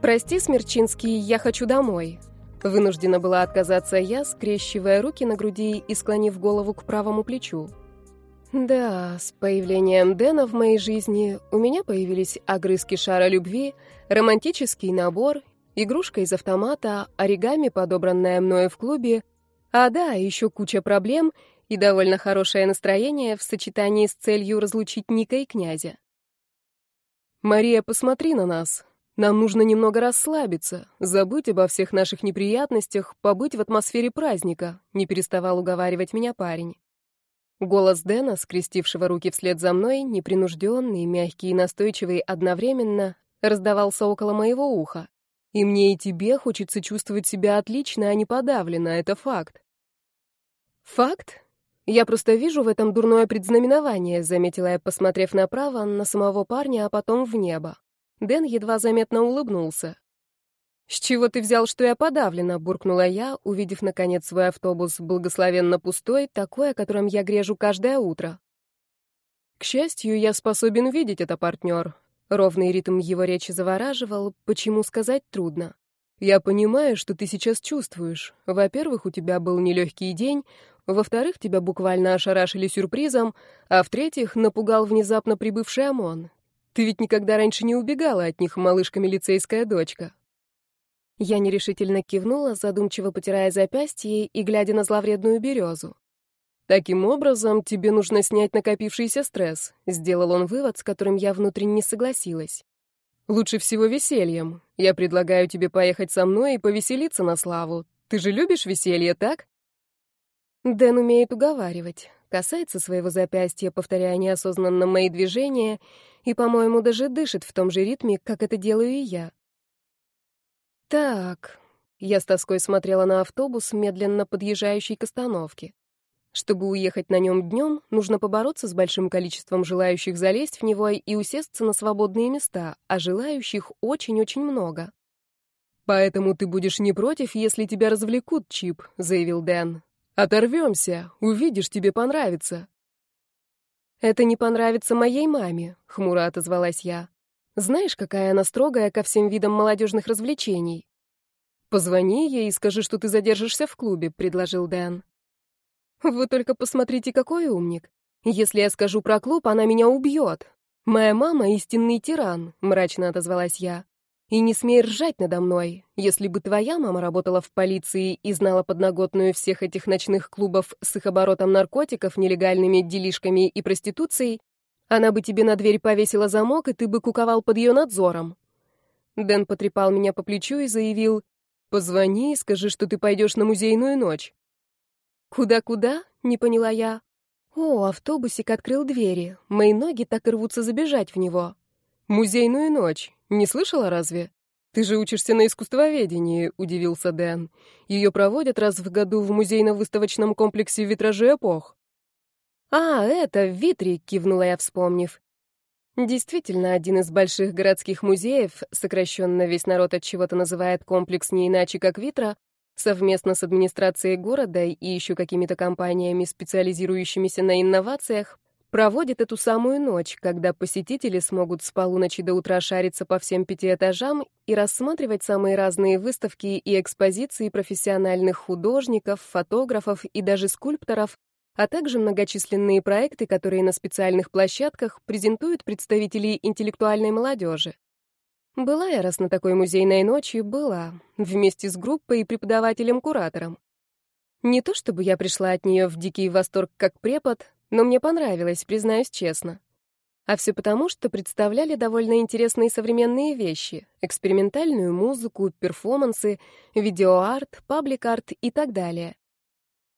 «Прости, Смерчинский, я хочу домой». Вынуждена была отказаться я, скрещивая руки на груди и склонив голову к правому плечу. Да, с появлением Дэна в моей жизни у меня появились огрызки шара любви, романтический набор, игрушка из автомата, оригами, подобранная мною в клубе, а да, еще куча проблем и довольно хорошее настроение в сочетании с целью разлучить Ника и князя. «Мария, посмотри на нас. Нам нужно немного расслабиться, забыть обо всех наших неприятностях, побыть в атмосфере праздника», — не переставал уговаривать меня парень. Голос Дэна, скрестившего руки вслед за мной, непринужденный, мягкий и настойчивый одновременно, раздавался около моего уха. И мне и тебе хочется чувствовать себя отлично, а не подавленно, это факт. Факт? Я просто вижу в этом дурное предзнаменование, заметила я, посмотрев направо на самого парня, а потом в небо. Дэн едва заметно улыбнулся. «С чего ты взял, что я подавлена?» — буркнула я, увидев, наконец, свой автобус, благословенно пустой, такой, о котором я грежу каждое утро. К счастью, я способен видеть это, партнер. Ровный ритм его речи завораживал, почему сказать трудно. Я понимаю, что ты сейчас чувствуешь. Во-первых, у тебя был нелегкий день, во-вторых, тебя буквально ошарашили сюрпризом, а в-третьих, напугал внезапно прибывший ОМОН. Ты ведь никогда раньше не убегала от них, малышка-милицейская дочка. Я нерешительно кивнула, задумчиво потирая запястье и глядя на зловредную березу. «Таким образом, тебе нужно снять накопившийся стресс», — сделал он вывод, с которым я внутренне согласилась. «Лучше всего весельем. Я предлагаю тебе поехать со мной и повеселиться на славу. Ты же любишь веселье, так?» Дэн умеет уговаривать, касается своего запястья, повторяя неосознанно мои движения, и, по-моему, даже дышит в том же ритме, как это делаю и я. Так, я с тоской смотрела на автобус, медленно подъезжающий к остановке. Чтобы уехать на нем днем, нужно побороться с большим количеством желающих залезть в него и усесться на свободные места, а желающих очень-очень много. «Поэтому ты будешь не против, если тебя развлекут, Чип», — заявил Дэн. «Оторвемся, увидишь, тебе понравится». «Это не понравится моей маме», — хмуро отозвалась я. Знаешь, какая она строгая ко всем видам молодежных развлечений? Позвони ей и скажи, что ты задержишься в клубе, предложил Дэн. Вы только посмотрите, какой умник. Если я скажу про клуб, она меня убьет. Моя мама истинный тиран, мрачно отозвалась я. И не смей ржать надо мной. Если бы твоя мама работала в полиции и знала подноготную всех этих ночных клубов с их оборотом наркотиков, нелегальными делишками и проституцией, она бы тебе на дверь повесила замок, и ты бы куковал под ее надзором. Дэн потрепал меня по плечу и заявил, «Позвони и скажи, что ты пойдешь на музейную ночь». «Куда-куда?» — не поняла я. О, автобусик открыл двери. Мои ноги так рвутся забежать в него. «Музейную ночь. Не слышала разве?» «Ты же учишься на искусствоведении», — удивился Дэн. «Ее проводят раз в году в музейно-выставочном комплексе «Витражи эпох». «А, это Витри», — кивнула я, вспомнив. Действительно, один из больших городских музеев, сокращенно весь народ от чего-то называет комплекс не иначе, как Витра, совместно с администрацией города и еще какими-то компаниями, специализирующимися на инновациях, проводит эту самую ночь, когда посетители смогут с полуночи до утра шариться по всем пяти этажам и рассматривать самые разные выставки и экспозиции профессиональных художников, фотографов и даже скульпторов, а также многочисленные проекты, которые на специальных площадках презентуют представители интеллектуальной молодежи. Была я раз на такой музейной ночи, была, вместе с группой и преподавателем-куратором. Не то чтобы я пришла от нее в дикий восторг как препод, но мне понравилось, признаюсь честно. А все потому, что представляли довольно интересные современные вещи — экспериментальную музыку, перформансы, видеоарт, паблик-арт и так далее.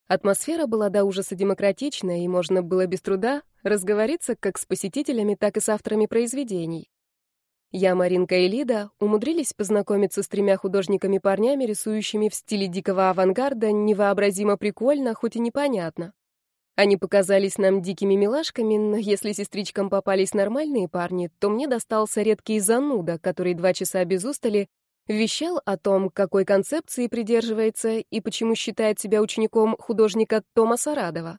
Атмосфера была до ужаса демократичная, и можно было без труда разговориться как с посетителями, так и с авторами произведений. Я, Маринка и Лида умудрились познакомиться с тремя художниками-парнями, рисующими в стиле дикого авангарда, невообразимо прикольно, хоть и непонятно. Они показались нам дикими милашками, но если сестричкам попались нормальные парни, то мне достался редкий зануда, который два часа без устали вещал о том, какой концепции придерживается и почему считает себя учеником художника Томаса Радова.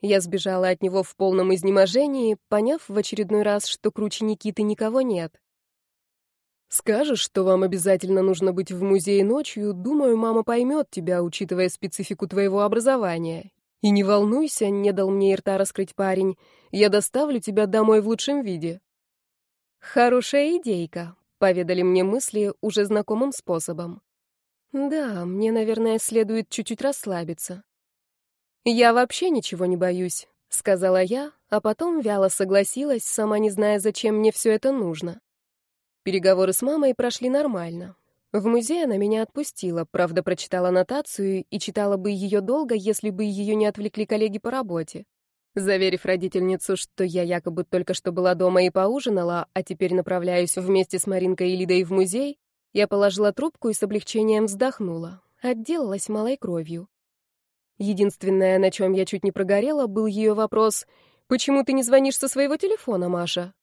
Я сбежала от него в полном изнеможении, поняв в очередной раз, что круче Никиты никого нет. Скажешь, что вам обязательно нужно быть в музее ночью, думаю, мама поймет тебя, учитывая специфику твоего образования. И не волнуйся, не дал мне рта раскрыть парень, я доставлю тебя домой в лучшем виде. Хорошая идейка, поведали мне мысли уже знакомым способом. Да, мне, наверное, следует чуть-чуть расслабиться. Я вообще ничего не боюсь, сказала я, а потом вяло согласилась, сама не зная, зачем мне все это нужно. Переговоры с мамой прошли нормально. В музей она меня отпустила, правда, прочитала нотацию и читала бы ее долго, если бы ее не отвлекли коллеги по работе. Заверив родительницу, что я якобы только что была дома и поужинала, а теперь направляюсь вместе с Маринкой и Лидой в музей, я положила трубку и с облегчением вздохнула. Отделалась малой кровью. Единственное, на чем я чуть не прогорела, был ее вопрос «Почему ты не звонишь со своего телефона, Маша?»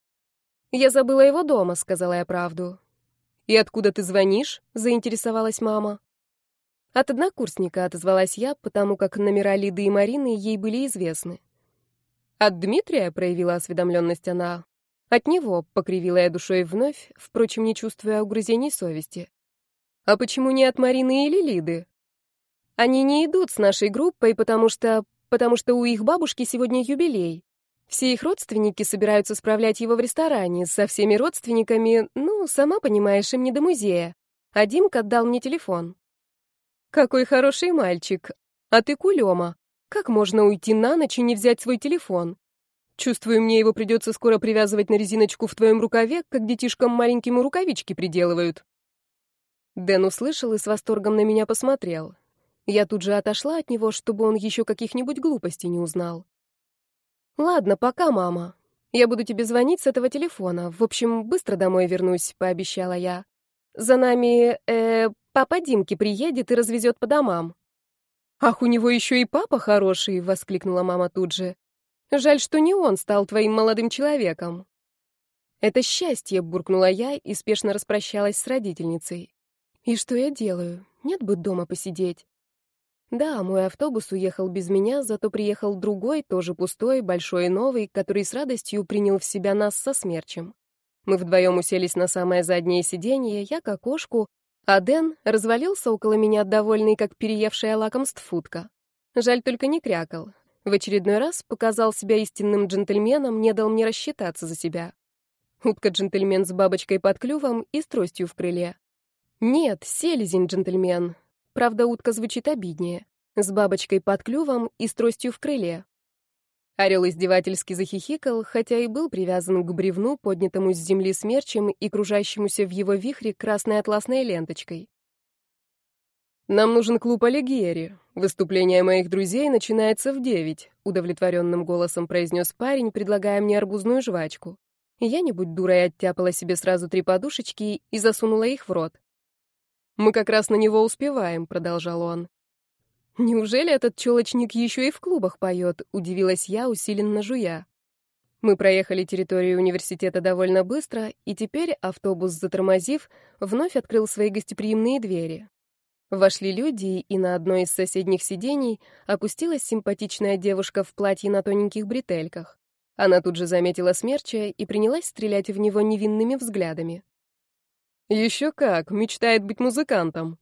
«Я забыла его дома», — сказала я правду. «И откуда ты звонишь?» — заинтересовалась мама. От однокурсника отозвалась я, потому как номера Лиды и Марины ей были известны. «От Дмитрия?» — проявила осведомленность она. «От него», — покривила я душой вновь, впрочем, не чувствуя угрызений совести. «А почему не от Марины или Лиды?» «Они не идут с нашей группой, потому что... потому что у их бабушки сегодня юбилей. Все их родственники собираются справлять его в ресторане. Со всеми родственниками, ну, сама понимаешь, им не до музея. А Димка отдал мне телефон. Какой хороший мальчик. А ты кулема. Как можно уйти на ночь и не взять свой телефон? Чувствую, мне его придется скоро привязывать на резиночку в твоем рукаве, как детишкам маленьким рукавички приделывают. Дэн услышал и с восторгом на меня посмотрел. Я тут же отошла от него, чтобы он еще каких-нибудь глупостей не узнал. Ладно, пока, мама. Я буду тебе звонить с этого телефона. В общем, быстро домой вернусь, пообещала я. За нами, э, папа Димки приедет и развезет по домам. Ах, у него еще и папа хороший, воскликнула мама тут же. Жаль, что не он стал твоим молодым человеком. Это счастье, буркнула я и спешно распрощалась с родительницей. И что я делаю? Нет бы дома посидеть. Да, мой автобус уехал без меня, зато приехал другой, тоже пустой, большой и новый, который с радостью принял в себя нас со смерчем. Мы вдвоем уселись на самое заднее сиденье, я к окошку, а Дэн развалился около меня, довольный, как переевшая лакомств утка. Жаль, только не крякал. В очередной раз показал себя истинным джентльменом, не дал мне рассчитаться за себя. Утка-джентльмен с бабочкой под клювом и с тростью в крыле. Нет, селезень-джентльмен, Правда, утка звучит обиднее. С бабочкой под клювом и с тростью в крыле. Орел издевательски захихикал, хотя и был привязан к бревну, поднятому с земли смерчем и кружащемуся в его вихре красной атласной ленточкой. «Нам нужен клуб Алигьери. Выступление моих друзей начинается в девять», — удовлетворенным голосом произнес парень, предлагая мне арбузную жвачку. Я, не будь дурой, оттяпала себе сразу три подушечки и засунула их в рот. Мы как раз на него успеваем, продолжал он. Неужели этот челочник еще и в клубах поет? удивилась я, усиленно жуя. Мы проехали территорию университета довольно быстро, и теперь автобус, затормозив, вновь открыл свои гостеприимные двери. Вошли люди, и на одной из соседних сидений опустилась симпатичная девушка в платье на тоненьких бретельках. Она тут же заметила смерча и принялась стрелять в него невинными взглядами. Еще как, мечтает быть музыкантом.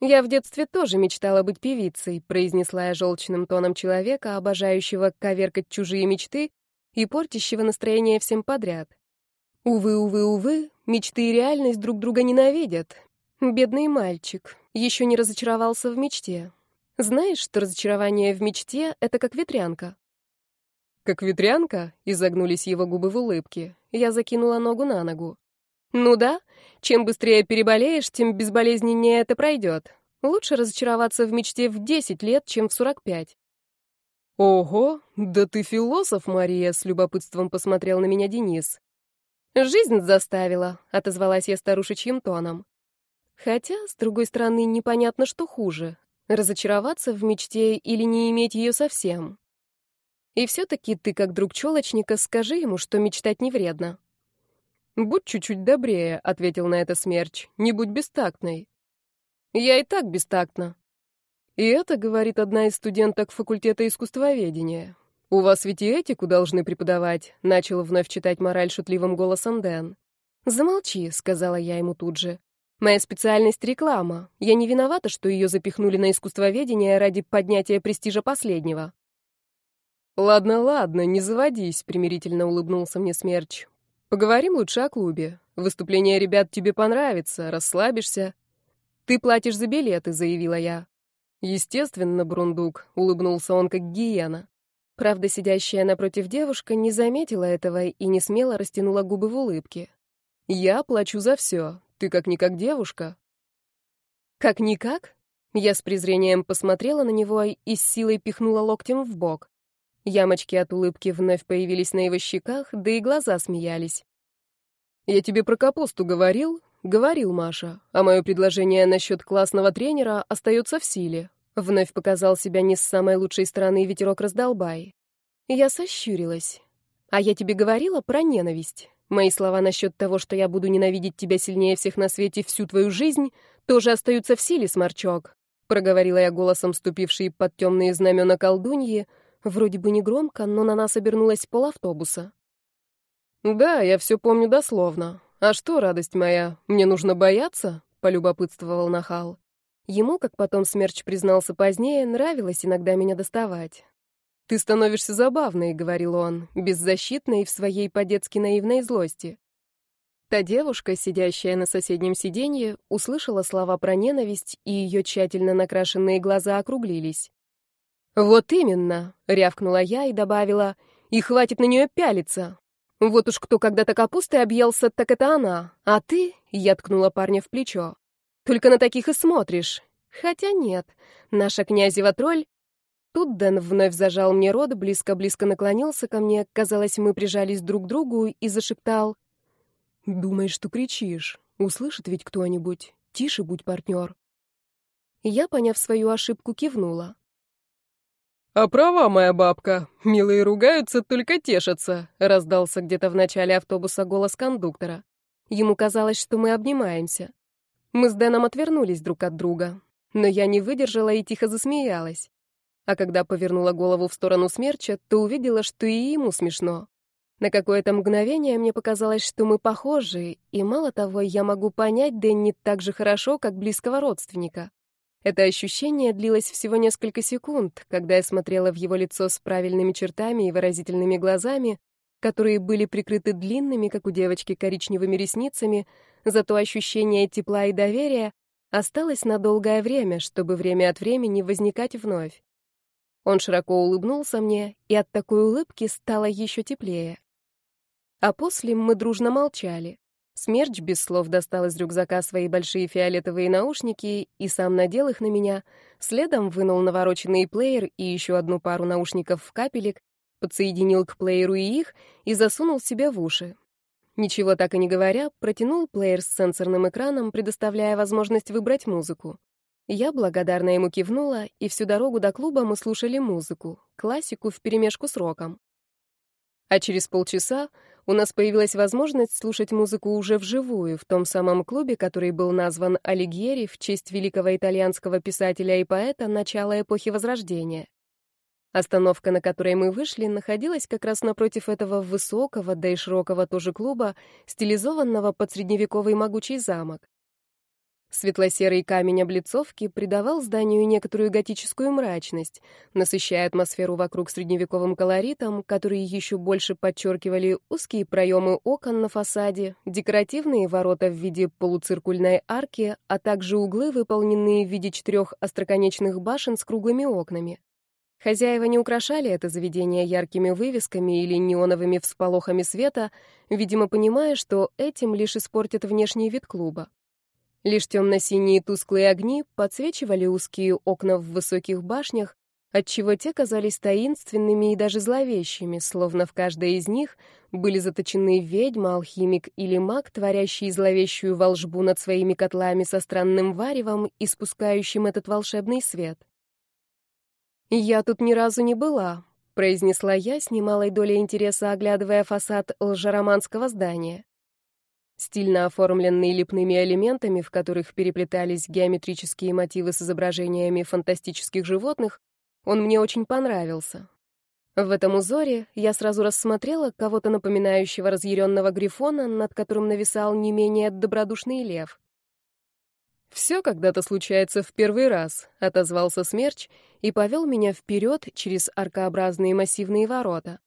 Я в детстве тоже мечтала быть певицей, произнесла я желчным тоном человека, обожающего коверкать чужие мечты и портящего настроение всем подряд. Увы, увы, увы, мечты и реальность друг друга ненавидят. Бедный мальчик, еще не разочаровался в мечте. Знаешь, что разочарование в мечте — это как ветрянка? Как ветрянка? Изогнулись его губы в улыбке. Я закинула ногу на ногу. Ну да, чем быстрее переболеешь, тем безболезненнее это пройдет. Лучше разочароваться в мечте в 10 лет, чем в 45. Ого, да ты философ, Мария, с любопытством посмотрел на меня Денис. Жизнь заставила, отозвалась я старушечьим тоном. Хотя, с другой стороны, непонятно, что хуже разочароваться в мечте или не иметь ее совсем. И все-таки ты, как друг челочника, скажи ему, что мечтать не вредно. «Будь чуть-чуть добрее», — ответил на это Смерч. «Не будь бестактной». «Я и так бестактна». И это говорит одна из студенток факультета искусствоведения. «У вас ведь и этику должны преподавать», — начал вновь читать мораль шутливым голосом Дэн. «Замолчи», — сказала я ему тут же. «Моя специальность — реклама. Я не виновата, что ее запихнули на искусствоведение ради поднятия престижа последнего». «Ладно, ладно, не заводись», — примирительно улыбнулся мне Смерч. «Поговорим лучше о клубе. Выступление ребят тебе понравится, расслабишься». «Ты платишь за билеты», — заявила я. «Естественно, Брундук», — улыбнулся он как гиена. Правда, сидящая напротив девушка не заметила этого и не смело растянула губы в улыбке. «Я плачу за все. Ты как-никак девушка». «Как-никак?» Я с презрением посмотрела на него и с силой пихнула локтем в бок. Ямочки от улыбки вновь появились на его щеках, да и глаза смеялись. «Я тебе про капусту говорил?» «Говорил, Маша. А мое предложение насчет классного тренера остается в силе». Вновь показал себя не с самой лучшей стороны ветерок раздолбай. Я сощурилась. «А я тебе говорила про ненависть. Мои слова насчет того, что я буду ненавидеть тебя сильнее всех на свете всю твою жизнь, тоже остаются в силе, сморчок», — проговорила я голосом, ступивший под темные знамена колдуньи, вроде бы не громко, но на нас обернулась полавтобуса. «Да, я все помню дословно. А что, радость моя, мне нужно бояться?» — полюбопытствовал Нахал. Ему, как потом Смерч признался позднее, нравилось иногда меня доставать. «Ты становишься забавной», — говорил он, беззащитной в своей по-детски наивной злости. Та девушка, сидящая на соседнем сиденье, услышала слова про ненависть, и ее тщательно накрашенные глаза округлились. «Вот именно», — рявкнула я и добавила, «и хватит на нее пялиться. Вот уж кто когда-то капустой объелся, так это она. А ты?» — я ткнула парня в плечо. «Только на таких и смотришь. Хотя нет, наша князева тролль Тут Дэн вновь зажал мне рот, близко-близко наклонился ко мне, казалось, мы прижались друг к другу и зашептал. «Думаешь, что кричишь? Услышит ведь кто-нибудь? Тише будь, партнер». Я, поняв свою ошибку, кивнула. «А права, моя бабка. Милые ругаются, только тешатся», — раздался где-то в начале автобуса голос кондуктора. Ему казалось, что мы обнимаемся. Мы с Дэном отвернулись друг от друга, но я не выдержала и тихо засмеялась а когда повернула голову в сторону смерча, то увидела, что и ему смешно. На какое-то мгновение мне показалось, что мы похожи, и мало того, я могу понять Дэнни так же хорошо, как близкого родственника. Это ощущение длилось всего несколько секунд, когда я смотрела в его лицо с правильными чертами и выразительными глазами, которые были прикрыты длинными, как у девочки, коричневыми ресницами, зато ощущение тепла и доверия осталось на долгое время, чтобы время от времени возникать вновь. Он широко улыбнулся мне, и от такой улыбки стало еще теплее. А после мы дружно молчали. Смерч без слов достал из рюкзака свои большие фиолетовые наушники и сам надел их на меня, следом вынул навороченный плеер и еще одну пару наушников в капелек, подсоединил к плееру и их и засунул себе в уши. Ничего так и не говоря, протянул плеер с сенсорным экраном, предоставляя возможность выбрать музыку. Я благодарно ему кивнула, и всю дорогу до клуба мы слушали музыку, классику вперемешку с роком. А через полчаса у нас появилась возможность слушать музыку уже вживую, в том самом клубе, который был назван Алигьери в честь великого итальянского писателя и поэта начала эпохи Возрождения. Остановка, на которой мы вышли, находилась как раз напротив этого высокого, да и широкого тоже клуба, стилизованного под средневековый могучий замок. Светло-серый камень облицовки придавал зданию некоторую готическую мрачность, насыщая атмосферу вокруг средневековым колоритом, который еще больше подчеркивали узкие проемы окон на фасаде, декоративные ворота в виде полуциркульной арки, а также углы, выполненные в виде четырех остроконечных башен с круглыми окнами. Хозяева не украшали это заведение яркими вывесками или неоновыми всполохами света, видимо, понимая, что этим лишь испортят внешний вид клуба. Лишь темно-синие тусклые огни подсвечивали узкие окна в высоких башнях, отчего те казались таинственными и даже зловещими, словно в каждой из них были заточены ведьма, алхимик или маг, творящий зловещую волжбу над своими котлами со странным варевом и спускающим этот волшебный свет. «Я тут ни разу не была», — произнесла я с немалой долей интереса, оглядывая фасад лжероманского здания. Стильно оформленный лепными элементами, в которых переплетались геометрические мотивы с изображениями фантастических животных, он мне очень понравился. В этом узоре я сразу рассмотрела кого-то напоминающего разъяренного грифона, над которым нависал не менее добродушный лев. «Все когда-то случается в первый раз», — отозвался Смерч и повел меня вперед через аркообразные массивные ворота.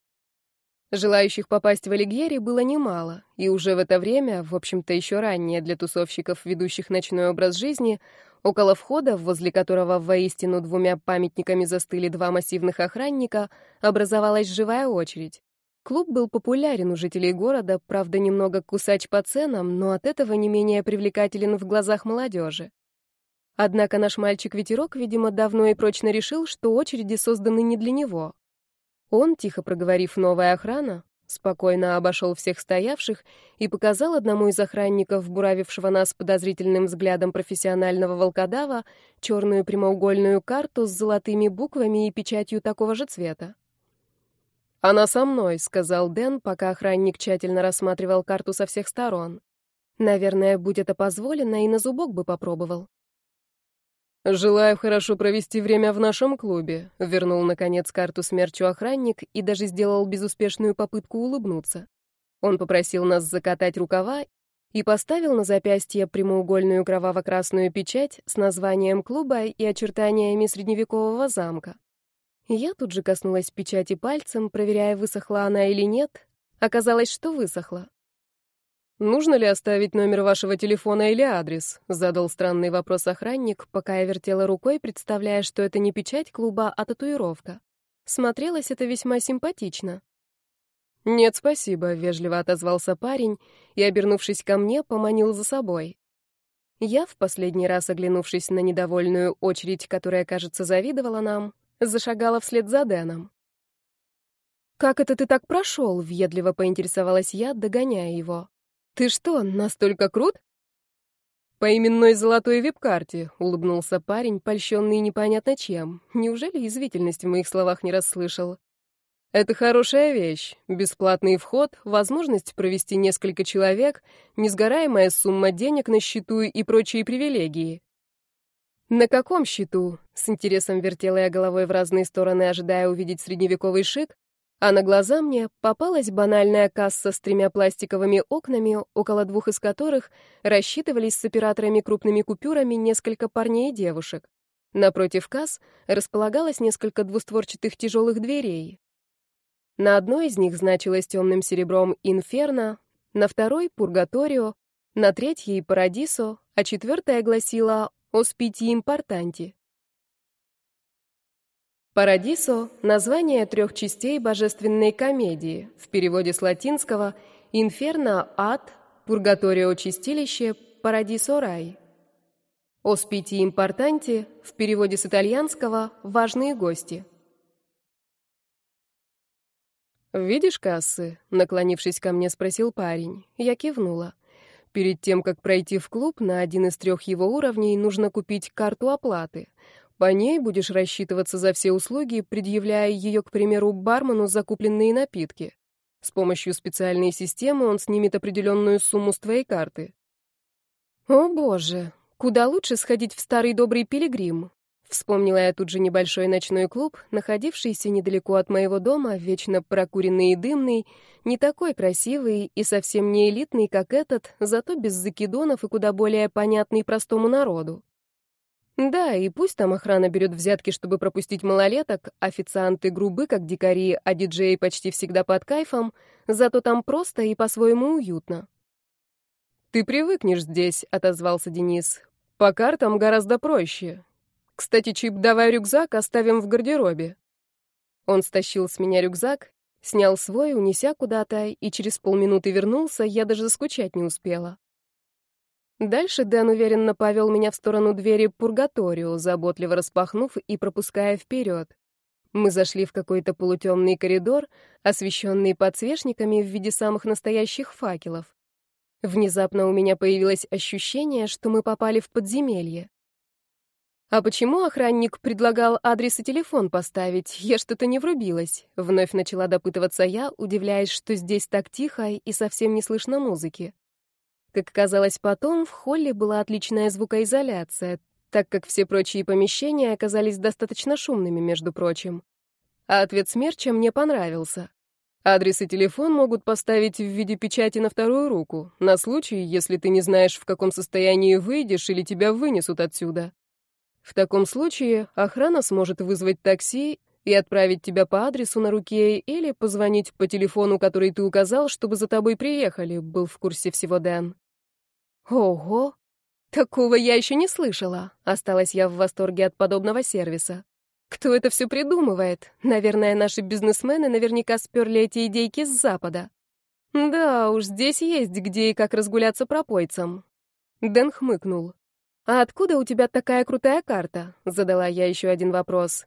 Желающих попасть в Алигьери было немало, и уже в это время, в общем-то еще раннее для тусовщиков, ведущих ночной образ жизни, около входа, возле которого воистину двумя памятниками застыли два массивных охранника, образовалась живая очередь. Клуб был популярен у жителей города, правда, немного кусач по ценам, но от этого не менее привлекателен в глазах молодежи. Однако наш мальчик-ветерок, видимо, давно и прочно решил, что очереди созданы не для него. Он, тихо проговорив «новая охрана», спокойно обошел всех стоявших и показал одному из охранников, буравившего нас подозрительным взглядом профессионального волкодава, черную прямоугольную карту с золотыми буквами и печатью такого же цвета. «Она со мной», — сказал Дэн, пока охранник тщательно рассматривал карту со всех сторон. «Наверное, будь это позволено, и на зубок бы попробовал». «Желаю хорошо провести время в нашем клубе», — вернул, наконец, карту смерчу охранник и даже сделал безуспешную попытку улыбнуться. Он попросил нас закатать рукава и поставил на запястье прямоугольную кроваво-красную печать с названием клуба и очертаниями средневекового замка. Я тут же коснулась печати пальцем, проверяя, высохла она или нет. Оказалось, что высохла. «Нужно ли оставить номер вашего телефона или адрес?» — задал странный вопрос охранник, пока я вертела рукой, представляя, что это не печать клуба, а татуировка. Смотрелось это весьма симпатично. «Нет, спасибо», — вежливо отозвался парень и, обернувшись ко мне, поманил за собой. Я, в последний раз оглянувшись на недовольную очередь, которая, кажется, завидовала нам, зашагала вслед за Дэном. «Как это ты так прошел?» — въедливо поинтересовалась я, догоняя его. «Ты что, настолько крут?» «По именной золотой вип-карте», — улыбнулся парень, польщенный непонятно чем. Неужели извительность в моих словах не расслышал? «Это хорошая вещь. Бесплатный вход, возможность провести несколько человек, несгораемая сумма денег на счету и прочие привилегии. «На каком счету?» — с интересом вертела я головой в разные стороны, ожидая увидеть средневековый шик, а на глаза мне попалась банальная касса с тремя пластиковыми окнами, около двух из которых рассчитывались с операторами крупными купюрами несколько парней и девушек. Напротив касс располагалось несколько двустворчатых тяжелых дверей. На одной из них значилось темным серебром «Инферно», на второй — «Пургаторио», на третьей — «Парадисо», а четвертая гласила Оспити импортанти. Парадисо — название трех частей божественной комедии, в переводе с латинского «инферно» — ад, «пургаторио» — чистилище, «парадисо» — рай. «Оспити импортанти» в переводе с итальянского «важные гости». «Видишь кассы?» — наклонившись ко мне, спросил парень. Я кивнула. Перед тем, как пройти в клуб, на один из трех его уровней нужно купить карту оплаты. По ней будешь рассчитываться за все услуги, предъявляя ее, к примеру, бармену за купленные напитки. С помощью специальной системы он снимет определенную сумму с твоей карты. О боже, куда лучше сходить в старый добрый пилигрим. Вспомнила я тут же небольшой ночной клуб, находившийся недалеко от моего дома, вечно прокуренный и дымный, не такой красивый и совсем не элитный, как этот, зато без закидонов и куда более понятный простому народу. Да, и пусть там охрана берет взятки, чтобы пропустить малолеток, официанты грубы, как дикари, а диджеи почти всегда под кайфом, зато там просто и по-своему уютно. «Ты привыкнешь здесь», — отозвался Денис. «По картам гораздо проще. Кстати, Чип, давай рюкзак оставим в гардеробе. Он стащил с меня рюкзак, снял свой, унеся куда-то, и через полминуты вернулся, я даже заскучать не успела. Дальше Дэн уверенно повел меня в сторону двери Пургаторио, заботливо распахнув и пропуская вперед. Мы зашли в какой-то полутемный коридор, освещенный подсвечниками в виде самых настоящих факелов. Внезапно у меня появилось ощущение, что мы попали в подземелье. «А почему охранник предлагал адрес и телефон поставить? Я что-то не врубилась». Вновь начала допытываться я, удивляясь, что здесь так тихо и совсем не слышно музыки. Как казалось потом, в холле была отличная звукоизоляция, так как все прочие помещения оказались достаточно шумными, между прочим. а ответ смерча мне понравился. Адрес и телефон могут поставить в виде печати на вторую руку, на случай, если ты не знаешь, в каком состоянии выйдешь или тебя вынесут отсюда. В таком случае охрана сможет вызвать такси и отправить тебя по адресу на руке или позвонить по телефону, который ты указал, чтобы за тобой приехали, был в курсе всего Дэн. Ого! Такого я еще не слышала. Осталась я в восторге от подобного сервиса. Кто это все придумывает? Наверное, наши бизнесмены наверняка сперли эти идейки с Запада. Да уж, здесь есть где и как разгуляться пропойцам. Дэн хмыкнул. «А откуда у тебя такая крутая карта?» — задала я еще один вопрос.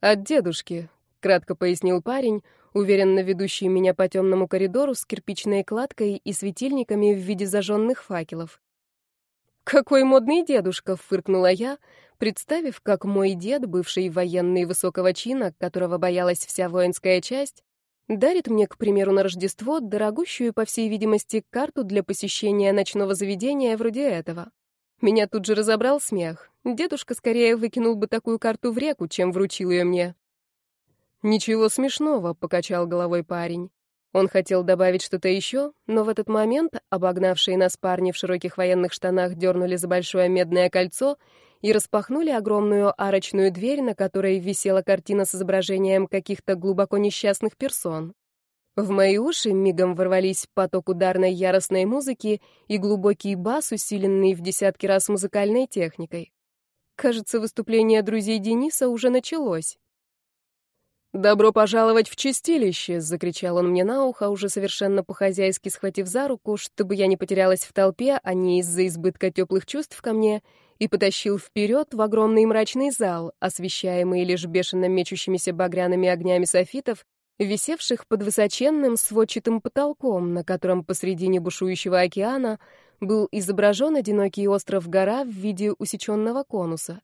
«От дедушки», — кратко пояснил парень, уверенно ведущий меня по темному коридору с кирпичной кладкой и светильниками в виде зажженных факелов. «Какой модный дедушка!» — фыркнула я, представив, как мой дед, бывший военный высокого чина, которого боялась вся воинская часть, дарит мне, к примеру, на Рождество дорогущую, по всей видимости, карту для посещения ночного заведения вроде этого. Меня тут же разобрал смех. Дедушка скорее выкинул бы такую карту в реку, чем вручил ее мне. «Ничего смешного», — покачал головой парень. Он хотел добавить что-то еще, но в этот момент обогнавшие нас парни в широких военных штанах дернули за большое медное кольцо и распахнули огромную арочную дверь, на которой висела картина с изображением каких-то глубоко несчастных персон. В мои уши мигом ворвались поток ударной яростной музыки и глубокий бас, усиленный в десятки раз музыкальной техникой. Кажется, выступление друзей Дениса уже началось. «Добро пожаловать в чистилище!» — закричал он мне на ухо, уже совершенно по-хозяйски схватив за руку, чтобы я не потерялась в толпе, а не из-за избытка теплых чувств ко мне, и потащил вперед в огромный мрачный зал, освещаемый лишь бешено мечущимися багряными огнями софитов висевших под высоченным сводчатым потолком, на котором посредине бушующего океана был изображен одинокий остров-гора в виде усеченного конуса.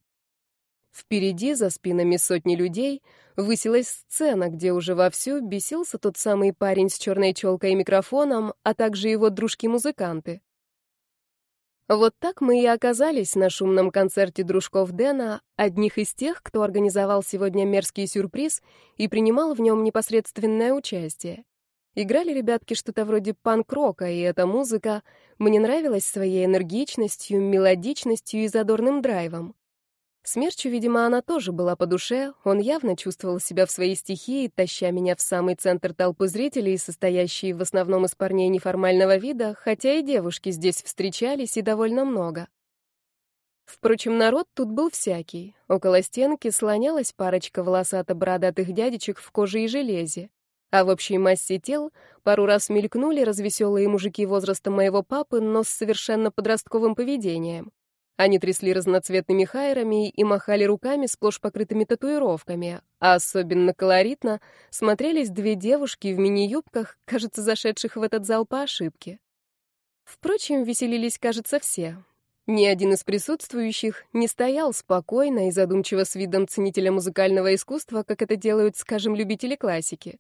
Впереди, за спинами сотни людей, высилась сцена, где уже вовсю бесился тот самый парень с черной челкой и микрофоном, а также его дружки-музыканты. Вот так мы и оказались на шумном концерте дружков Дэна, одних из тех, кто организовал сегодня мерзкий сюрприз и принимал в нем непосредственное участие. Играли ребятки что-то вроде панк-рока, и эта музыка мне нравилась своей энергичностью, мелодичностью и задорным драйвом. Смерчу, видимо, она тоже была по душе, он явно чувствовал себя в своей стихии, таща меня в самый центр толпы зрителей, состоящей в основном из парней неформального вида, хотя и девушки здесь встречались и довольно много. Впрочем, народ тут был всякий. Около стенки слонялась парочка волосато-бородатых дядечек в коже и железе. А в общей массе тел пару раз мелькнули развеселые мужики возраста моего папы, но с совершенно подростковым поведением. Они трясли разноцветными хайрами и махали руками, сплошь покрытыми татуировками, а особенно колоритно смотрелись две девушки в мини-юбках, кажется, зашедших в этот зал по ошибке. Впрочем, веселились, кажется, все. Ни один из присутствующих не стоял спокойно и задумчиво с видом ценителя музыкального искусства, как это делают, скажем, любители классики.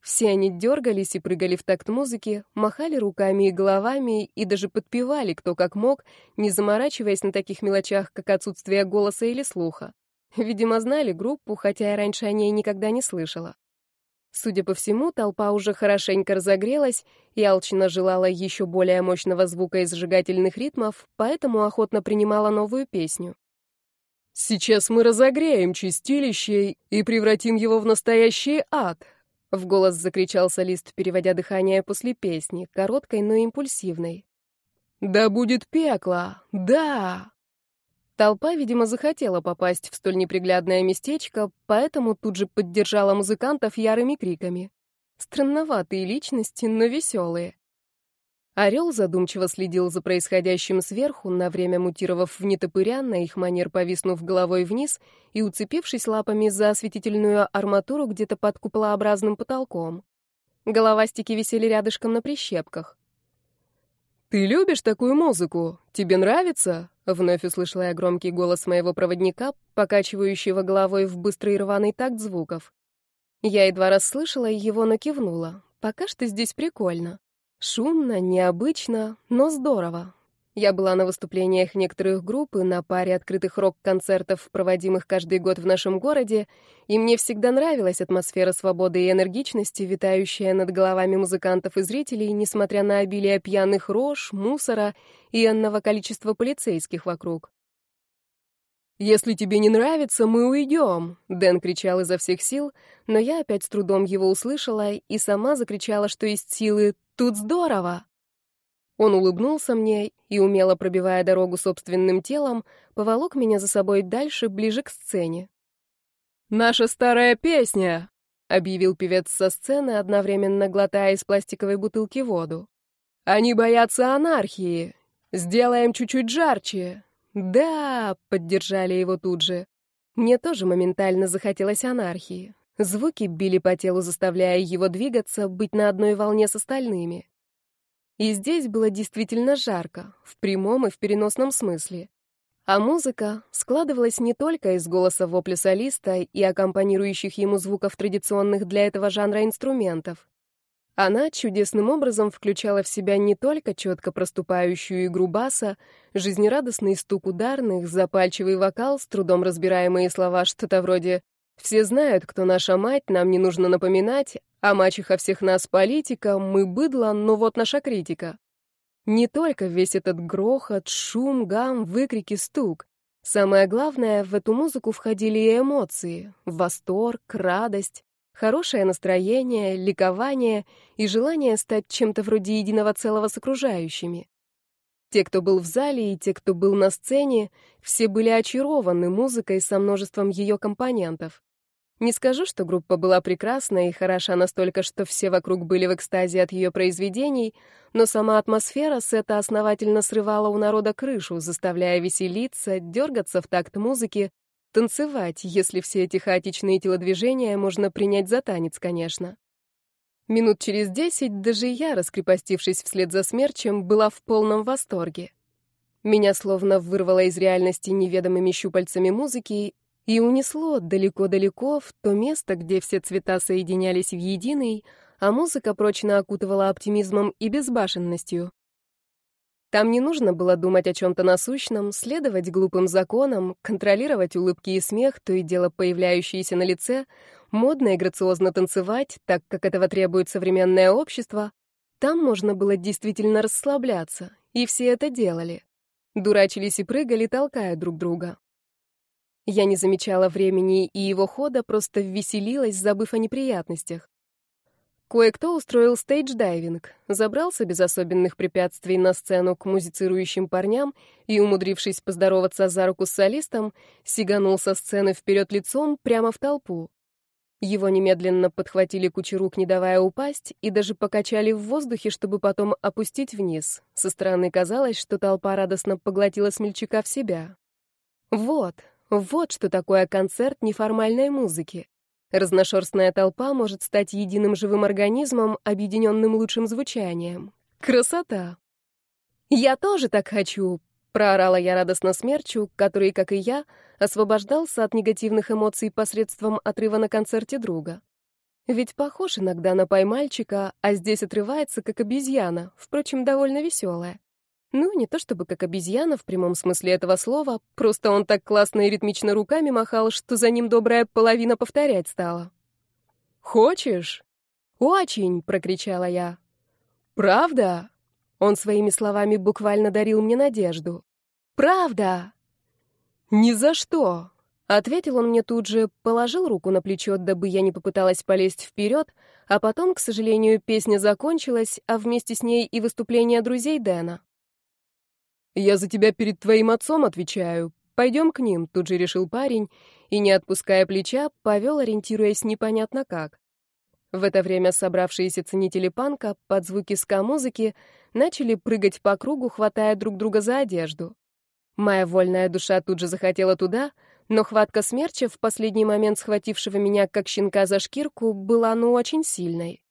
Все они дергались и прыгали в такт музыки, махали руками и головами и даже подпевали кто как мог, не заморачиваясь на таких мелочах, как отсутствие голоса или слуха. Видимо, знали группу, хотя я раньше о ней никогда не слышала. Судя по всему, толпа уже хорошенько разогрелась и алчно желала еще более мощного звука и зажигательных ритмов, поэтому охотно принимала новую песню. «Сейчас мы разогреем чистилище и превратим его в настоящий ад», в голос закричал солист, переводя дыхание после песни, короткой, но импульсивной. «Да будет пекло! Да!» Толпа, видимо, захотела попасть в столь неприглядное местечко, поэтому тут же поддержала музыкантов ярыми криками. Странноватые личности, но веселые. Орел задумчиво следил за происходящим сверху, на время мутировав в нетопыря, на их манер повиснув головой вниз и уцепившись лапами за осветительную арматуру где-то под куполообразным потолком. Головастики висели рядышком на прищепках. «Ты любишь такую музыку? Тебе нравится?» Вновь услышала я громкий голос моего проводника, покачивающего головой в быстрый рваный такт звуков. Я едва расслышала его, но кивнула. «Пока что здесь прикольно». Шумно, необычно, но здорово. Я была на выступлениях некоторых групп и на паре открытых рок-концертов, проводимых каждый год в нашем городе, и мне всегда нравилась атмосфера свободы и энергичности, витающая над головами музыкантов и зрителей, несмотря на обилие пьяных рож, мусора и энного количества полицейских вокруг. «Если тебе не нравится, мы уйдем!» — Дэн кричал изо всех сил, но я опять с трудом его услышала и сама закричала, что из силы «Тут здорово!» Он улыбнулся мне и, умело пробивая дорогу собственным телом, поволок меня за собой дальше, ближе к сцене. «Наша старая песня!» — объявил певец со сцены, одновременно глотая из пластиковой бутылки воду. «Они боятся анархии. Сделаем чуть-чуть жарче». «Да!» — поддержали его тут же. Мне тоже моментально захотелось анархии. Звуки били по телу, заставляя его двигаться, быть на одной волне с остальными. И здесь было действительно жарко, в прямом и в переносном смысле. А музыка складывалась не только из голоса вопля солиста и аккомпанирующих ему звуков традиционных для этого жанра инструментов. Она чудесным образом включала в себя не только четко проступающую игру баса, жизнерадостный стук ударных, запальчивый вокал, с трудом разбираемые слова что-то вроде «Все знают, кто наша мать, нам не нужно напоминать», а мачеха всех нас политика, мы быдло, но вот наша критика. Не только весь этот грохот, шум, гам, выкрики, стук. Самое главное, в эту музыку входили и эмоции. Восторг, радость, хорошее настроение, ликование и желание стать чем-то вроде единого целого с окружающими. Те, кто был в зале, и те, кто был на сцене, все были очарованы музыкой со множеством ее компонентов. Не скажу, что группа была прекрасна и хороша настолько, что все вокруг были в экстазе от ее произведений, но сама атмосфера сета основательно срывала у народа крышу, заставляя веселиться, дергаться в такт музыки, танцевать, если все эти хаотичные телодвижения можно принять за танец, конечно. Минут через десять даже я, раскрепостившись вслед за смерчем, была в полном восторге. Меня словно вырвало из реальности неведомыми щупальцами музыки, и унесло далеко-далеко в то место, где все цвета соединялись в единый, а музыка прочно окутывала оптимизмом и безбашенностью. Там не нужно было думать о чем-то насущном, следовать глупым законам, контролировать улыбки и смех, то и дело появляющиеся на лице, модно и грациозно танцевать, так как этого требует современное общество. Там можно было действительно расслабляться, и все это делали. Дурачились и прыгали, толкая друг друга. Я не замечала времени и его хода, просто веселилась, забыв о неприятностях. Кое-кто устроил стейдж-дайвинг, забрался без особенных препятствий на сцену к музицирующим парням и, умудрившись поздороваться за руку с солистом, сиганул со сцены вперед лицом прямо в толпу. Его немедленно подхватили кучу рук, не давая упасть, и даже покачали в воздухе, чтобы потом опустить вниз. Со стороны казалось, что толпа радостно поглотила смельчака в себя. Вот, вот что такое концерт неформальной музыки. Разношерстная толпа может стать единым живым организмом, объединенным лучшим звучанием. Красота! «Я тоже так хочу!» — проорала я радостно смерчу, который, как и я, освобождался от негативных эмоций посредством отрыва на концерте друга. Ведь похож иногда на поймальчика, а здесь отрывается, как обезьяна, впрочем, довольно веселая. Ну, не то чтобы как обезьяна в прямом смысле этого слова, просто он так классно и ритмично руками махал, что за ним добрая половина повторять стала. «Хочешь?» «Очень!» — прокричала я. «Правда?» Он своими словами буквально дарил мне надежду. «Правда!» «Ни за что!» Ответил он мне тут же, положил руку на плечо, дабы я не попыталась полезть вперед, а потом, к сожалению, песня закончилась, а вместе с ней и выступление друзей Дэна. «Я за тебя перед твоим отцом отвечаю. Пойдем к ним», — тут же решил парень, и, не отпуская плеча, повел, ориентируясь непонятно как. В это время собравшиеся ценители панка под звуки ска-музыки начали прыгать по кругу, хватая друг друга за одежду. Моя вольная душа тут же захотела туда, но хватка смерча, в последний момент схватившего меня как щенка за шкирку, была ну очень сильной.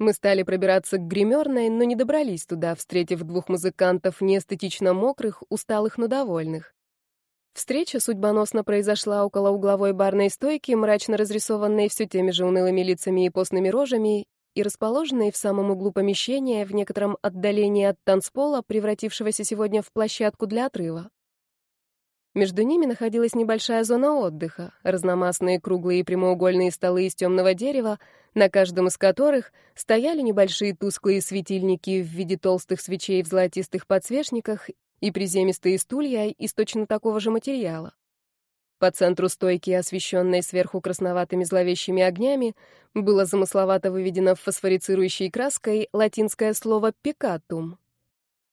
Мы стали пробираться к гримерной, но не добрались туда, встретив двух музыкантов неэстетично мокрых, усталых, но довольных. Встреча судьбоносно произошла около угловой барной стойки, мрачно разрисованной все теми же унылыми лицами и постными рожами, и расположенной в самом углу помещения, в некотором отдалении от танцпола, превратившегося сегодня в площадку для отрыва. Между ними находилась небольшая зона отдыха, разномастные круглые и прямоугольные столы из темного дерева, на каждом из которых стояли небольшие тусклые светильники в виде толстых свечей в золотистых подсвечниках и приземистые стулья из точно такого же материала. По центру стойки, освещенной сверху красноватыми зловещими огнями, было замысловато выведено фосфорицирующей краской латинское слово «пикатум»,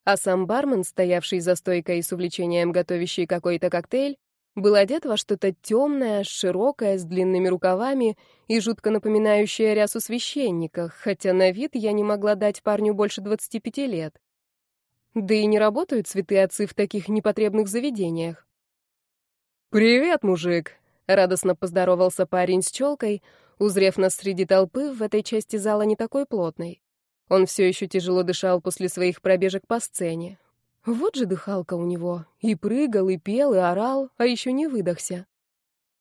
а сам бармен, стоявший за стойкой с увлечением готовящий какой-то коктейль, был одет во что-то темное, широкое, с длинными рукавами и жутко напоминающее рясу священника, хотя на вид я не могла дать парню больше 25 лет. Да и не работают святые отцы в таких непотребных заведениях. «Привет, мужик!» — радостно поздоровался парень с челкой, узрев нас среди толпы в этой части зала не такой плотной. Он все еще тяжело дышал после своих пробежек по сцене. Вот же дыхалка у него. И прыгал, и пел, и орал, а еще не выдохся.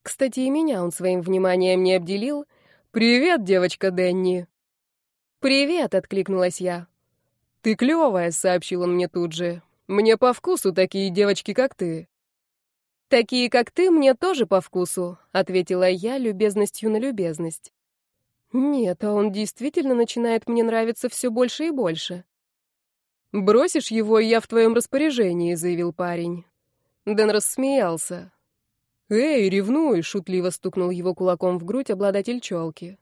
Кстати, и меня он своим вниманием не обделил. «Привет, девочка Дэнни!» «Привет!» — откликнулась я. «Ты клевая!» — сообщил он мне тут же. «Мне по вкусу такие девочки, как ты». «Такие, как ты, мне тоже по вкусу», — ответила я любезностью на любезность. Нет, а он действительно начинает мне нравиться все больше и больше. «Бросишь его, я в твоем распоряжении», — заявил парень. Дэн рассмеялся. «Эй, ревнуй!» — шутливо стукнул его кулаком в грудь обладатель челки.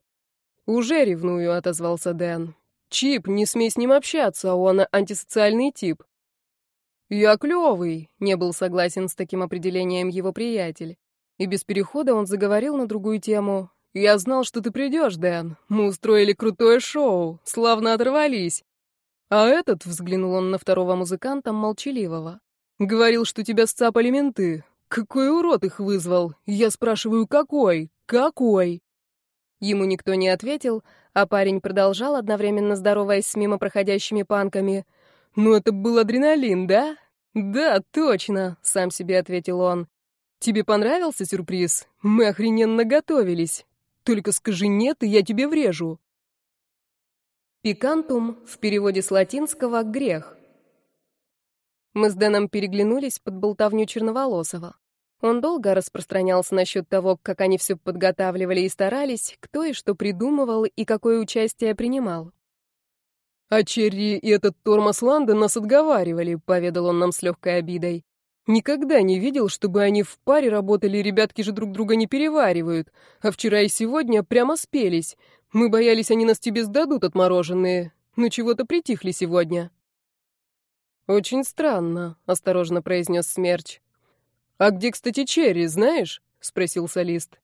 «Уже ревную», — отозвался Дэн. «Чип, не смей с ним общаться, он антисоциальный тип». «Я клевый», — не был согласен с таким определением его приятель. И без перехода он заговорил на другую тему, «Я знал, что ты придешь, Дэн. Мы устроили крутое шоу, славно оторвались». А этот, — взглянул он на второго музыканта, молчаливого, — говорил, что тебя сцапали менты. Какой урод их вызвал? Я спрашиваю, какой? Какой? Ему никто не ответил, а парень продолжал, одновременно здороваясь с мимо проходящими панками. «Ну это был адреналин, да?» «Да, точно», — сам себе ответил он. «Тебе понравился сюрприз? Мы охрененно готовились. Только скажи «нет», и я тебе врежу». Пикантум в переводе с латинского «грех». Мы с Дэном переглянулись под болтовню Черноволосова. Он долго распространялся насчет того, как они все подготавливали и старались, кто и что придумывал и какое участие принимал. «А Черри и этот тормоз Ланда нас отговаривали», — поведал он нам с легкой обидой. Никогда не видел, чтобы они в паре работали, ребятки же друг друга не переваривают. А вчера и сегодня прямо спелись. Мы боялись, они нас тебе сдадут отмороженные. Но чего-то притихли сегодня. Очень странно, осторожно произнес Смерч. А где, кстати, Черри, знаешь? спросил солист.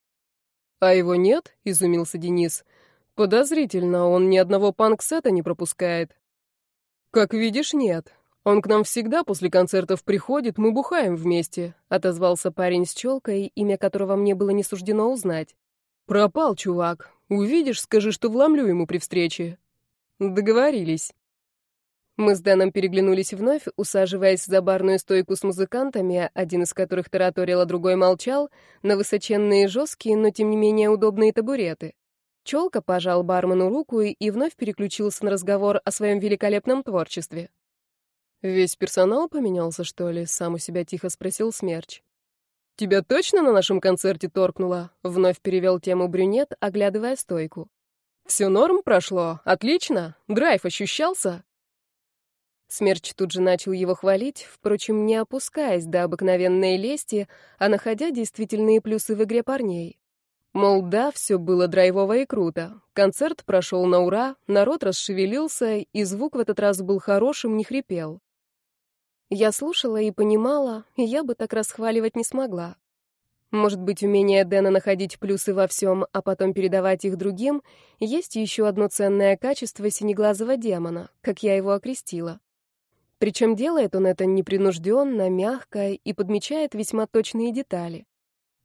А его нет? изумился Денис. Подозрительно, он ни одного панк-сета не пропускает. Как видишь, нет. Он к нам всегда после концертов приходит, мы бухаем вместе», — отозвался парень с челкой, имя которого мне было не суждено узнать. «Пропал, чувак. Увидишь, скажи, что вломлю ему при встрече». «Договорились». Мы с Дэном переглянулись вновь, усаживаясь за барную стойку с музыкантами, один из которых тараторил, а другой молчал, на высоченные жесткие, но тем не менее удобные табуреты. Челка пожал бармену руку и вновь переключился на разговор о своем великолепном творчестве. «Весь персонал поменялся, что ли?» — сам у себя тихо спросил Смерч. «Тебя точно на нашем концерте торкнуло?» — вновь перевел тему брюнет, оглядывая стойку. «Все норм прошло? Отлично? Драйв ощущался?» Смерч тут же начал его хвалить, впрочем, не опускаясь до обыкновенной лести, а находя действительные плюсы в игре парней. Мол, да, все было драйвово и круто. Концерт прошел на ура, народ расшевелился, и звук в этот раз был хорошим, не хрипел. Я слушала и понимала, и я бы так расхваливать не смогла. Может быть, умение Дэна находить плюсы во всем, а потом передавать их другим, есть еще одно ценное качество синеглазого демона, как я его окрестила. Причем делает он это непринужденно, мягко и подмечает весьма точные детали.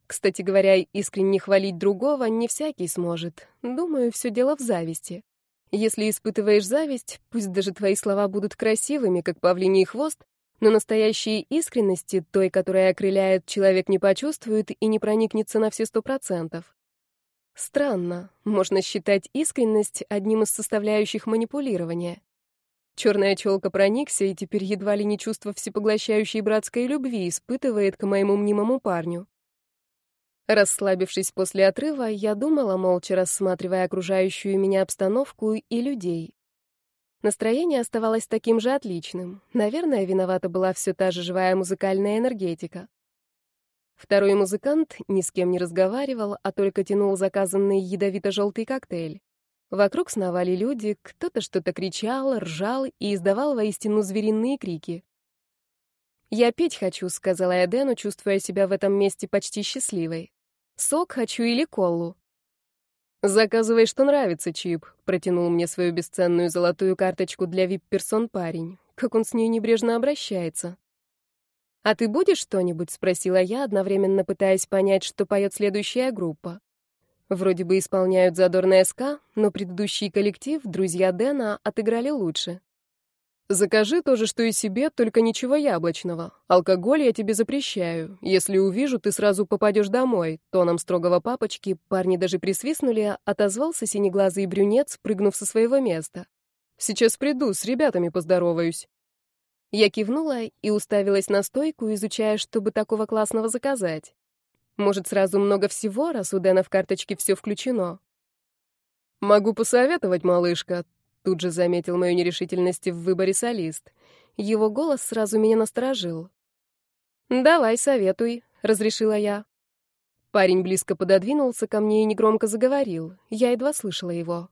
Кстати говоря, искренне хвалить другого не всякий сможет. Думаю, все дело в зависти. Если испытываешь зависть, пусть даже твои слова будут красивыми, как павлиний хвост, но настоящей искренности, той, которая окрыляет, человек не почувствует и не проникнется на все сто процентов. Странно, можно считать искренность одним из составляющих манипулирования. Черная челка проникся и теперь едва ли не чувство всепоглощающей братской любви испытывает к моему мнимому парню. Расслабившись после отрыва, я думала, молча рассматривая окружающую меня обстановку и людей. Настроение оставалось таким же отличным. Наверное, виновата была все та же живая музыкальная энергетика. Второй музыкант ни с кем не разговаривал, а только тянул заказанный ядовито-желтый коктейль. Вокруг сновали люди, кто-то что-то кричал, ржал и издавал воистину звериные крики. «Я пить хочу», — сказала я Дэну, чувствуя себя в этом месте почти счастливой. «Сок хочу или колу». «Заказывай, что нравится, Чип», — протянул мне свою бесценную золотую карточку для вип-персон парень. Как он с ней небрежно обращается. «А ты будешь что-нибудь?» — спросила я, одновременно пытаясь понять, что поет следующая группа. Вроде бы исполняют задорное ска, но предыдущий коллектив, друзья Дэна, отыграли лучше. Закажи то же, что и себе, только ничего яблочного. Алкоголь я тебе запрещаю. Если увижу, ты сразу попадешь домой. Тоном строгого папочки парни даже присвистнули, отозвался синеглазый брюнет, спрыгнув со своего места. Сейчас приду, с ребятами поздороваюсь. Я кивнула и уставилась на стойку, изучая, чтобы такого классного заказать. Может, сразу много всего, раз у Дэна в карточке все включено? Могу посоветовать, малышка. Тут же заметил мою нерешительность в выборе солист. Его голос сразу меня насторожил. «Давай, советуй», — разрешила я. Парень близко пододвинулся ко мне и негромко заговорил. Я едва слышала его.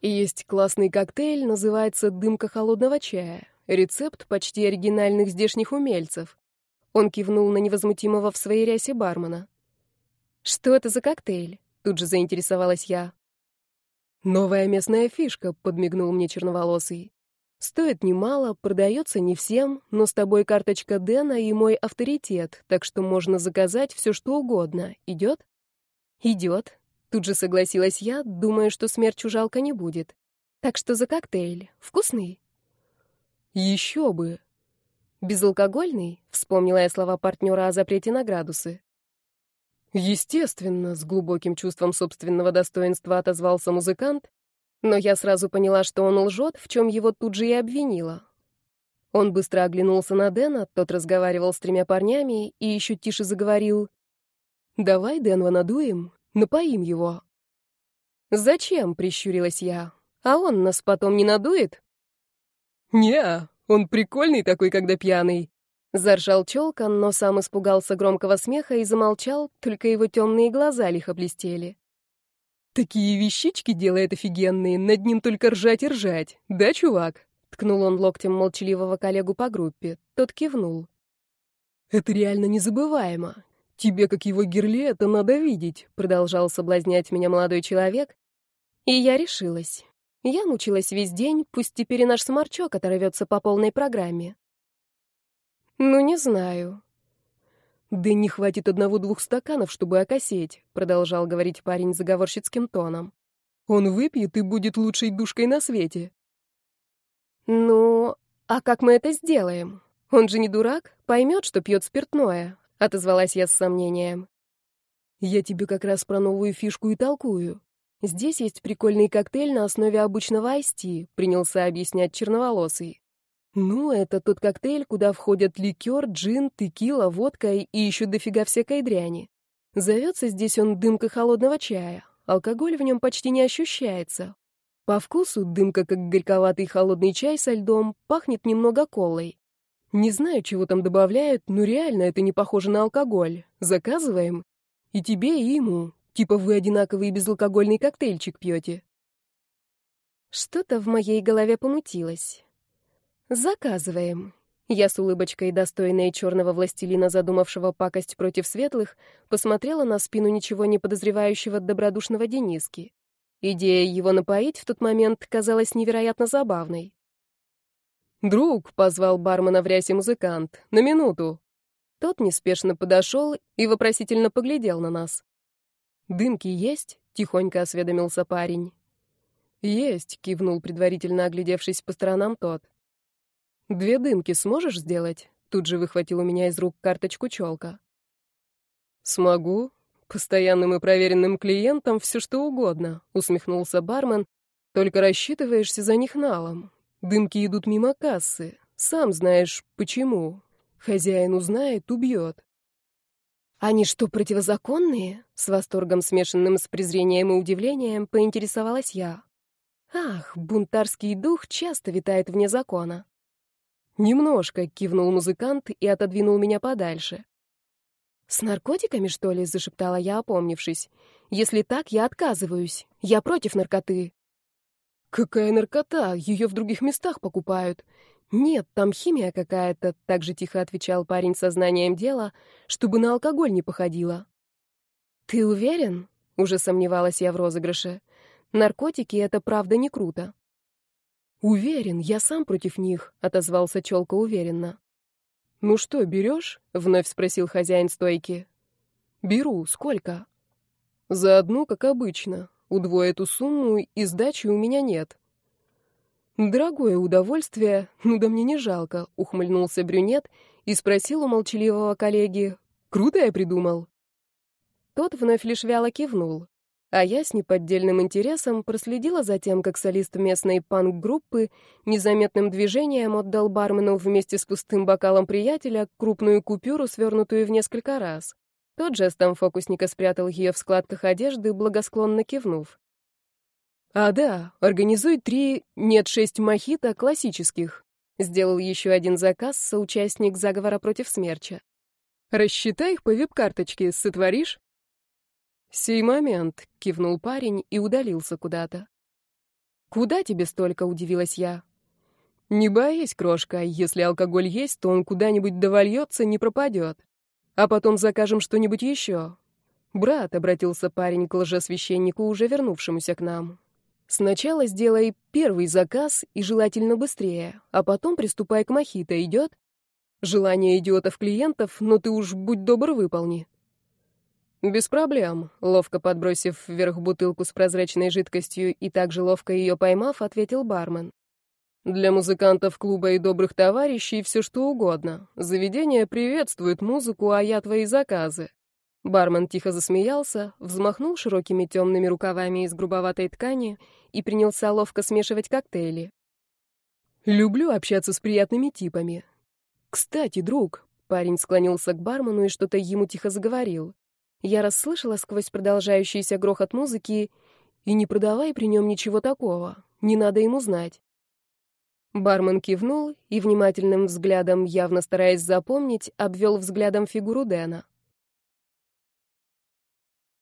Есть классный коктейль, называется «Дымка холодного чая». Рецепт почти оригинальных здешних умельцев. Он кивнул на невозмутимого в своей рясе бармена. «Что это за коктейль?» — тут же заинтересовалась я. «Новая местная фишка», — подмигнул мне черноволосый. «Стоит немало, продается не всем, но с тобой карточка Дэна и мой авторитет, так что можно заказать все, что угодно. Идет?» «Идет», — тут же согласилась я, думая, что смерчу жалко не будет. «Так что за коктейль? Вкусный?» «Еще бы!» «Безалкогольный?» — вспомнила я слова партнера о запрете на градусы. Естественно, с глубоким чувством собственного достоинства отозвался музыкант, но я сразу поняла, что он лжет, в чем его тут же и обвинила. Он быстро оглянулся на Дэна, тот разговаривал с тремя парнями и еще тише заговорил. «Давай Дэнва надуем, напоим его». «Зачем?» — прищурилась я. «А он нас потом не надует?» «Не, он прикольный такой, когда пьяный. Заржал челка, но сам испугался громкого смеха и замолчал, только его темные глаза лихо блестели. «Такие вещички делает офигенные, над ним только ржать и ржать. Да, чувак?» Ткнул он локтем молчаливого коллегу по группе. Тот кивнул. «Это реально незабываемо. Тебе, как его герле, это надо видеть», продолжал соблазнять меня молодой человек. И я решилась. Я мучилась весь день, пусть теперь и наш сморчок оторвется по полной программе. Ну, не знаю. Да не хватит одного-двух стаканов, чтобы окосеть, продолжал говорить парень заговорщицким тоном. Он выпьет и будет лучшей душкой на свете. Ну, а как мы это сделаем? Он же не дурак, поймет, что пьет спиртное, отозвалась я с сомнением. Я тебе как раз про новую фишку и толкую. Здесь есть прикольный коктейль на основе обычного айсти, принялся объяснять черноволосый. Ну, это тот коктейль, куда входят ликер, джин, текила, водка и еще дофига всякой дряни. Зовется здесь он дымка холодного чая. Алкоголь в нем почти не ощущается. По вкусу дымка, как горьковатый холодный чай со льдом, пахнет немного колой. Не знаю, чего там добавляют, но реально это не похоже на алкоголь. Заказываем. И тебе, и ему. Типа вы одинаковый безалкогольный коктейльчик пьете. Что-то в моей голове помутилось. Заказываем. Я с улыбочкой, достойной черного властелина, задумавшего пакость против светлых, посмотрела на спину ничего не подозревающего добродушного Дениски. Идея его напоить в тот момент казалась невероятно забавной. «Друг», — позвал бармена в рясе музыкант, — «на минуту». Тот неспешно подошел и вопросительно поглядел на нас. «Дымки есть?» — тихонько осведомился парень. «Есть», — кивнул, предварительно оглядевшись по сторонам тот. «Две дымки сможешь сделать?» Тут же выхватил у меня из рук карточку челка. «Смогу. Постоянным и проверенным клиентам все что угодно, усмехнулся бармен. Только рассчитываешься за них налом. Дымки идут мимо кассы. Сам знаешь, почему. Хозяин узнает, убьет. «Они что, противозаконные?» — с восторгом, смешанным с презрением и удивлением, поинтересовалась я. «Ах, бунтарский дух часто витает вне закона». «Немножко», — кивнул музыкант и отодвинул меня подальше. «С наркотиками, что ли?» — зашептала я, опомнившись. «Если так, я отказываюсь. Я против наркоты». «Какая наркота? Ее в других местах покупают». «Нет, там химия какая-то», — так же тихо отвечал парень со знанием дела, чтобы на алкоголь не походило. «Ты уверен?» — уже сомневалась я в розыгрыше. «Наркотики — это правда не круто». «Уверен, я сам против них», — отозвался Челка уверенно. «Ну что, берешь?» — вновь спросил хозяин стойки. «Беру. Сколько?» «За одну, как обычно. Удвою эту сумму, и сдачи у меня нет». «Дорогое удовольствие, ну да мне не жалко», — ухмыльнулся брюнет и спросил у молчаливого коллеги. «Круто я придумал». Тот вновь лишь вяло кивнул. А я с неподдельным интересом проследила за тем, как солист местной панк-группы незаметным движением отдал бармену вместе с пустым бокалом приятеля крупную купюру, свернутую в несколько раз. Тот жестом фокусника спрятал ее в складках одежды, благосклонно кивнув. «А да, организуй три, нет, шесть мохито классических», — сделал еще один заказ соучастник заговора против смерча. «Рассчитай их по вип-карточке, сотворишь?» «Сей момент», — кивнул парень и удалился куда-то. «Куда тебе столько?» — удивилась я. «Не боись, крошка, если алкоголь есть, то он куда-нибудь довольется, не пропадет. А потом закажем что-нибудь еще». «Брат», — обратился парень к лжесвященнику, уже вернувшемуся к нам. «Сначала сделай первый заказ и желательно быстрее, а потом приступай к мохито, идет? Желание идиотов-клиентов, но ты уж будь добр выполни». «Без проблем», — ловко подбросив вверх бутылку с прозрачной жидкостью и также ловко ее поймав, ответил бармен. «Для музыкантов клуба и добрых товарищей все что угодно. Заведение приветствует музыку, а я твои заказы». Бармен тихо засмеялся, взмахнул широкими темными рукавами из грубоватой ткани и принялся ловко смешивать коктейли. «Люблю общаться с приятными типами. Кстати, друг», — парень склонился к бармену и что-то ему тихо заговорил. Я расслышала сквозь продолжающийся грохот музыки «И не продавай при нем ничего такого, не надо ему знать». Бармен кивнул и внимательным взглядом, явно стараясь запомнить, обвел взглядом фигуру Дэна.